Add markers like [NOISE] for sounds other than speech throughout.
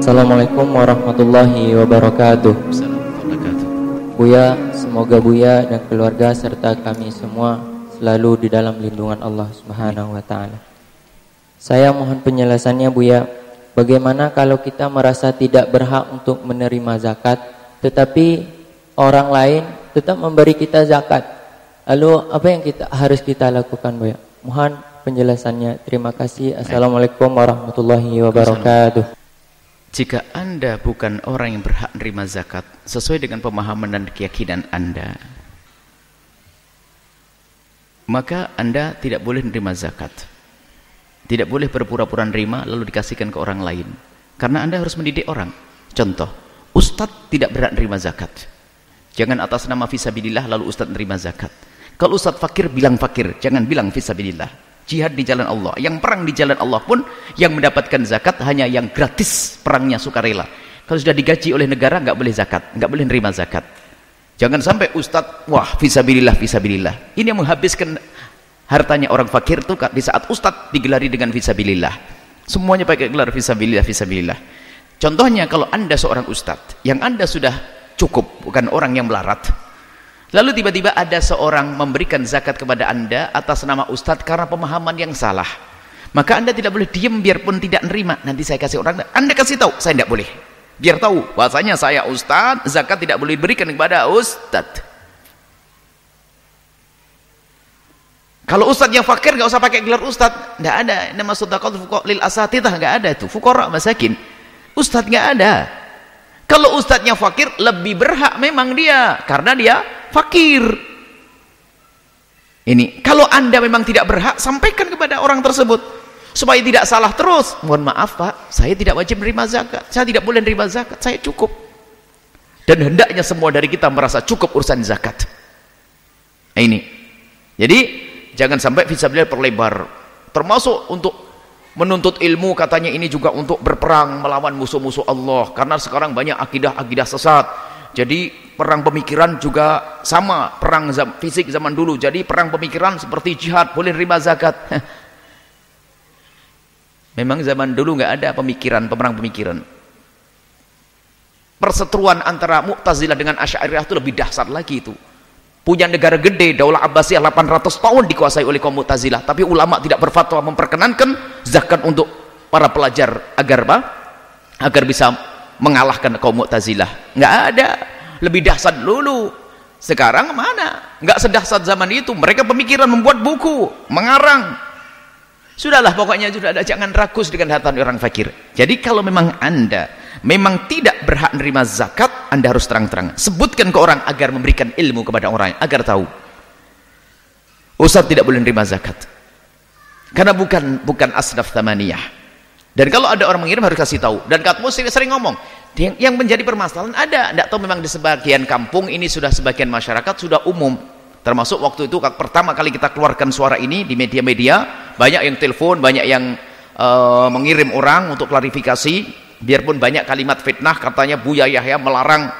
Assalamualaikum warahmatullahi wabarakatuh. Buya, semoga Buya dan keluarga serta kami semua selalu di dalam lindungan Allah Subhanahu wa taala. Saya mohon penjelasannya Buya, bagaimana kalau kita merasa tidak berhak untuk menerima zakat tetapi orang lain tetap memberi kita zakat? Lalu apa yang kita harus kita lakukan Buya? Mohon penjelasannya. Terima kasih. Assalamualaikum warahmatullahi wabarakatuh. Jika Anda bukan orang yang berhak menerima zakat sesuai dengan pemahaman dan keyakinan Anda, maka Anda tidak boleh menerima zakat. Tidak boleh berpura-pura nerima lalu dikasihkan ke orang lain. Karena Anda harus mendidik orang. Contoh, Ustadz tidak berhak menerima zakat. Jangan atas nama fisabilillah lalu Ustadz menerima zakat. Kalau Ustadz fakir, bilang fakir. Jangan bilang fisabilillah jihad di jalan Allah. Yang perang di jalan Allah pun yang mendapatkan zakat hanya yang gratis perangnya sukarela. Kalau sudah digaji oleh negara nggak boleh zakat nggak boleh nerima zakat. Jangan sampai ustadz wah visabilillah visabilillah ini yang menghabiskan hartanya orang fakir tuh di saat ustadz digelari dengan visabilillah semuanya pakai gelar visabilillah visabilillah contohnya kalau anda seorang ustadz yang anda sudah cukup bukan orang yang melarat Lalu tiba-tiba ada seorang memberikan zakat kepada anda atas nama ustadz karena pemahaman yang salah. Maka anda tidak boleh diam biarpun tidak nerima. Nanti saya kasih orang, anda kasih tahu, saya tidak boleh. Biar tahu, bahasanya saya ustadz, zakat tidak boleh diberikan kepada ustadz. Kalau ustadz yang fakir nggak usah pakai gelar ustadz, nggak ada. Nama sodakot lil asatidah nggak ada itu. Fukora masakin, ustadz nggak ada. Kalau ustadznya fakir lebih berhak memang dia karena dia fakir. Ini kalau anda memang tidak berhak sampaikan kepada orang tersebut supaya tidak salah terus. Mohon maaf pak, saya tidak wajib menerima zakat. Saya tidak boleh menerima zakat. Saya cukup. Dan hendaknya semua dari kita merasa cukup urusan zakat. Nah, ini. Jadi jangan sampai visabilillah perlebar. Termasuk untuk menuntut ilmu katanya ini juga untuk berperang melawan musuh-musuh Allah karena sekarang banyak akidah-akidah sesat jadi perang pemikiran juga sama perang fisik zaman dulu. Jadi perang pemikiran seperti jihad boleh terima zakat. [LAUGHS] Memang zaman dulu nggak ada pemikiran perang pemikiran. Perseteruan antara Mu'tazilah dengan Asy'ariyah itu lebih dahsyat lagi itu. Punya negara gede, Daulah Abbasiyah 800 tahun dikuasai oleh kaum Mu'tazilah, tapi ulama tidak berfatwa memperkenankan zakat untuk para pelajar agar apa? Agar bisa mengalahkan kaum Mu'tazilah. Enggak ada. Lebih dahsyat dulu. Sekarang mana? Enggak sedahsyat zaman itu. Mereka pemikiran membuat buku, mengarang. Sudahlah pokoknya sudah ada jangan rakus dengan harta orang fakir. Jadi kalau memang Anda memang tidak berhak menerima zakat, Anda harus terang-terang sebutkan ke orang agar memberikan ilmu kepada orang agar tahu. Ustaz tidak boleh menerima zakat. Karena bukan bukan asnaf tamaniyah. Dan kalau ada orang mengirim harus kasih tahu. Dan katmu sering, sering ngomong, yang menjadi permasalahan ada. Tidak tahu memang di sebagian kampung ini sudah sebagian masyarakat sudah umum. Termasuk waktu itu pertama kali kita keluarkan suara ini di media-media, banyak yang telepon, banyak yang uh, mengirim orang untuk klarifikasi. Biarpun banyak kalimat fitnah katanya Buya Yahya melarang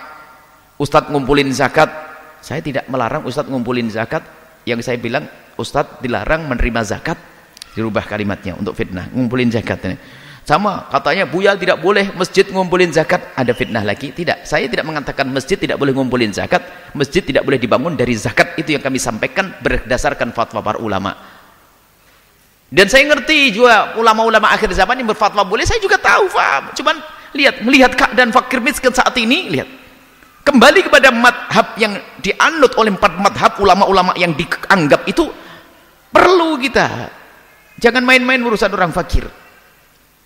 Ustadz ngumpulin zakat. Saya tidak melarang Ustadz ngumpulin zakat. Yang saya bilang Ustadz dilarang menerima zakat. Dirubah kalimatnya untuk fitnah, ngumpulin zakat ini. Sama katanya Buya tidak boleh masjid ngumpulin zakat. Ada fitnah lagi? Tidak. Saya tidak mengatakan masjid tidak boleh ngumpulin zakat. Masjid tidak boleh dibangun dari zakat. Itu yang kami sampaikan berdasarkan fatwa para ulama. Dan saya ngerti juga ulama-ulama akhir zaman yang berfatwa boleh. Saya juga tahu, faham. Cuman lihat melihat keadaan fakir miskin saat ini, lihat. Kembali kepada madhab yang dianut oleh empat madhab ulama-ulama yang dianggap itu perlu kita. Jangan main-main urusan orang fakir.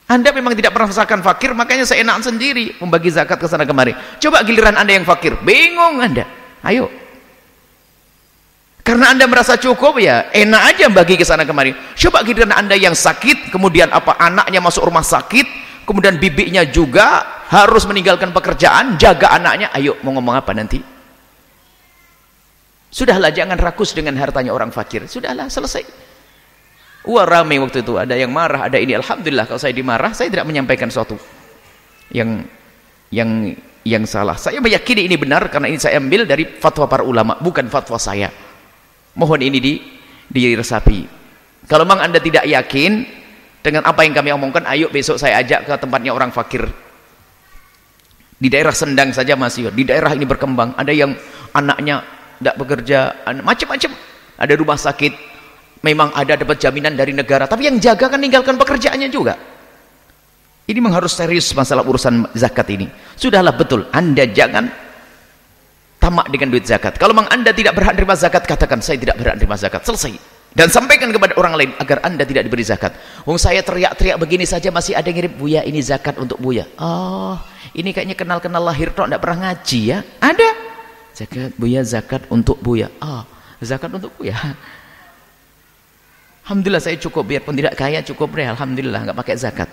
Anda memang tidak pernah merasakan fakir, makanya saya enak sendiri membagi zakat ke sana kemari. Coba giliran Anda yang fakir, bingung Anda. Ayo. Karena Anda merasa cukup ya, enak aja bagi ke sana kemari. Coba giliran Anda yang sakit, kemudian apa anaknya masuk rumah sakit, kemudian bibinya juga harus meninggalkan pekerjaan, jaga anaknya. Ayo, mau ngomong apa nanti? Sudahlah jangan rakus dengan hartanya orang fakir. Sudahlah, selesai. Wah ramai waktu itu, ada yang marah, ada ini. Alhamdulillah kalau saya dimarah, saya tidak menyampaikan sesuatu yang yang yang salah. Saya meyakini ini benar karena ini saya ambil dari fatwa para ulama, bukan fatwa saya. Mohon ini di diresapi. Kalau memang Anda tidak yakin dengan apa yang kami omongkan, ayo besok saya ajak ke tempatnya orang fakir. di daerah Sendang saja masih di daerah ini berkembang ada yang anaknya tidak bekerja macam-macam ada rumah sakit memang ada dapat jaminan dari negara tapi yang jaga kan tinggalkan pekerjaannya juga. Ini memang harus serius masalah urusan zakat ini. Sudahlah betul. Anda jangan tamak dengan duit zakat. Kalau memang anda tidak berhak terima zakat katakan saya tidak berhak terima zakat. Selesai. Dan sampaikan kepada orang lain agar anda tidak diberi zakat. Wong saya teriak-teriak begini saja masih ada yang ngirim Buya ini zakat untuk Buya oh ini kayaknya kenal-kenal lahir tok tidak pernah ngaji ya? Ada. Zakat Buya zakat untuk Buya. Oh zakat untuk Buya Alhamdulillah saya cukup. Biarpun tidak kaya cukup deh Alhamdulillah nggak pakai zakat.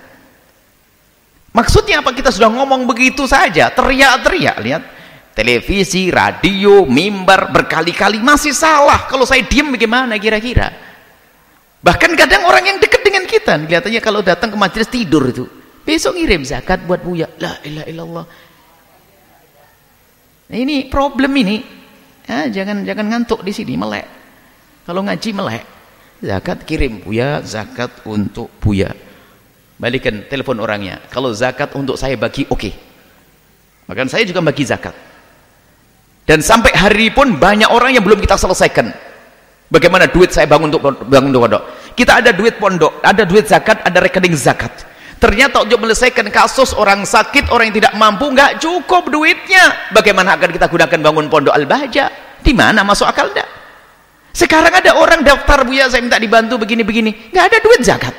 Maksudnya apa? Kita sudah ngomong begitu saja teriak-teriak lihat. Televisi, radio, mimbar berkali-kali. Masih salah. Kalau saya diam bagaimana kira-kira? Bahkan kadang orang yang dekat dengan kita kelihatannya kalau datang ke majelis tidur itu. Besok ngirim zakat buat buya. La ilah illallah. Nah, ini problem ini. Ya, jangan jangan ngantuk di sini melek. Kalau ngaji melek zakat kirim buya zakat untuk buya. Balikan telepon orangnya. Kalau zakat untuk saya bagi oke. Okay. Bahkan saya juga bagi zakat. Dan sampai hari pun banyak orang yang belum kita selesaikan. Bagaimana duit saya bangun untuk bangun pondok? Kita ada duit pondok ada duit zakat ada rekening zakat. Ternyata untuk menyelesaikan kasus orang sakit orang yang tidak mampu nggak cukup duitnya. Bagaimana akan kita gunakan bangun pondok al-bahaja di mana masuk akal enggak sekarang ada orang daftar buya saya minta dibantu begini-begini nggak ada duit zakat.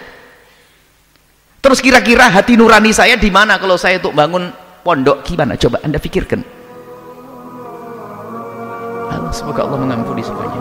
Terus kira-kira hati nurani saya di mana kalau saya untuk bangun pondok? Gimana? Coba anda pikirkan. Semoga Allah mengampuni semuanya